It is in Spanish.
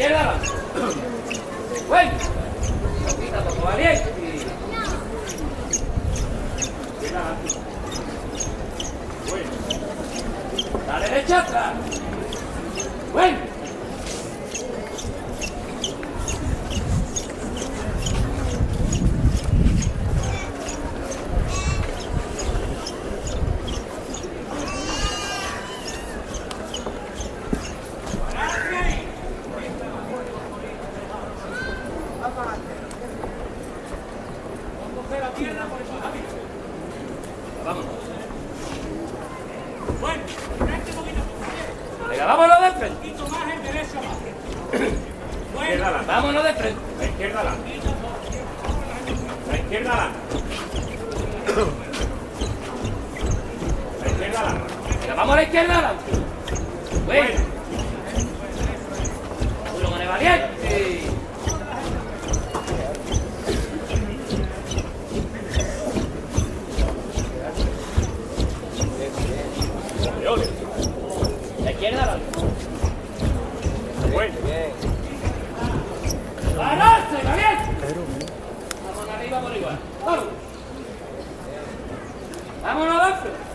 izquierda. Bueno. Poquita, poco valiente. Bueno. La derecha atrás. Bueno. Vamos. Venga, vámonos de frente. Izquierda adelante. Vámonos de frente. La izquierda adelante. La izquierda adelante. La izquierda adelante. Venga, vamos a la izquierda adelante. Bueno. Uno el valiente. Arriba por igual. Vamos. Vámonos frente.